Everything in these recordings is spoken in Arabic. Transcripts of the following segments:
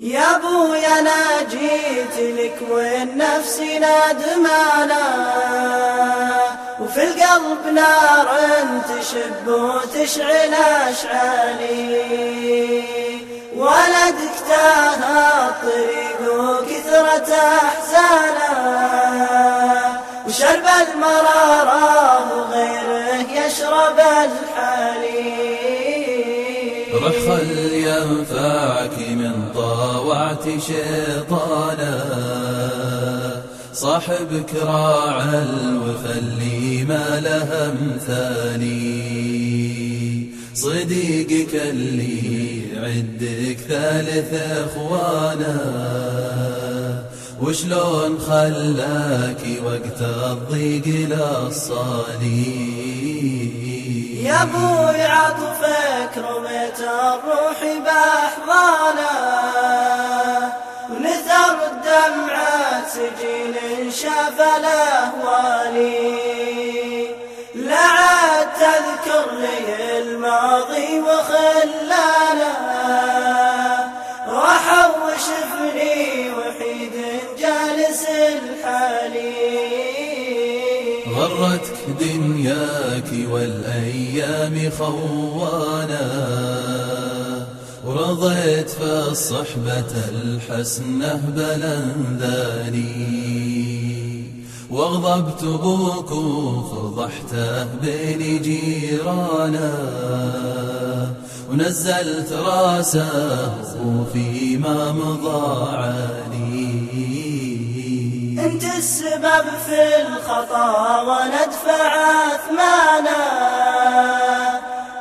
يا ابويا أنا جيت لك والنفس نادمانا وفي القلب نار تشب وتشعل أشعالي. ولدك تاه الطريق وكثرة احزانه وشرب المرارة وغيره يشرب الحليب رح خل ينفعك طاوعت شيطانا. صاحبك راع الوفى ما له مثالي صديقك اللي عندك ثالث اخوانا. وشلون خلاك وقت الضيق للصالي يا أبوي عطفك رميت الروح بأحضانه ونثر الدمعة سجين شاف الاهوالي لا عاد تذكر لي الماضي وخلانا راح وشفني وحيد جالس الحالي غرتك دنياك والأيام خوانا ورضيت في الصحبة الحسنة بلنذاني واغضبت بوك وفضحته بين جيرانا ونزلت رأسه وفيما مضى علي انت السبب في الخطا وندفع أثمانا.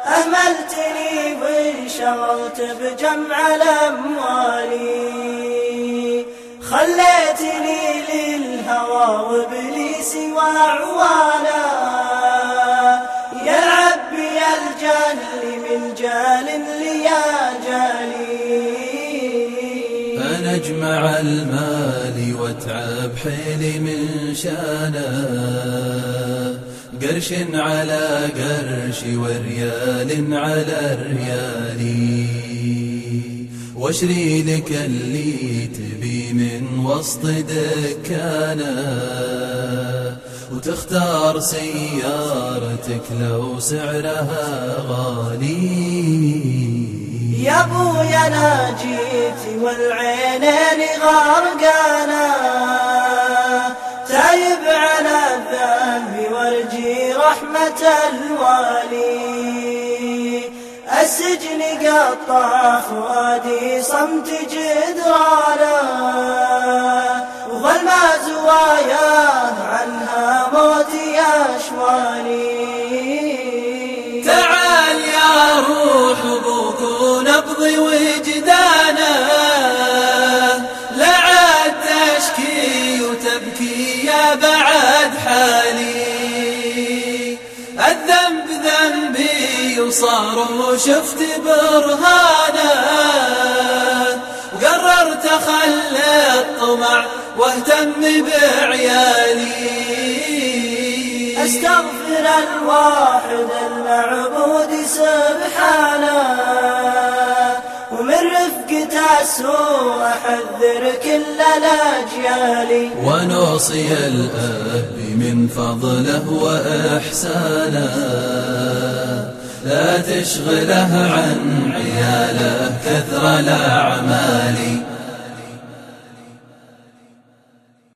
اهملتني وانشغلت بجمع الأموال. خليتني للهوى وابليسي وأعوانا. فنجمع المال واتعب حيلي من شانه قرش على قرش وريال على ريال. واشري لك اللي تبي من وسط دكانه وتختار سيارتك لو سعرها غالي. يا أبويا أنا جيت والعينين غرقانا تايب على الذنب وارجي رحمة الوالي. السجن قطع فؤادي صمت جدرانا. وظلم زوايا ذنبي وصار وشفت برهانه. قررت أخلي الطمع وأهتم بعيالي. أستغفر الواحد المعبود سبحانه. ومن رفقة السوء أحذر كل الأجيال. ونوصي الأب من فضله وإحسانه. لا تشغله عن عياله كثر الأعمال.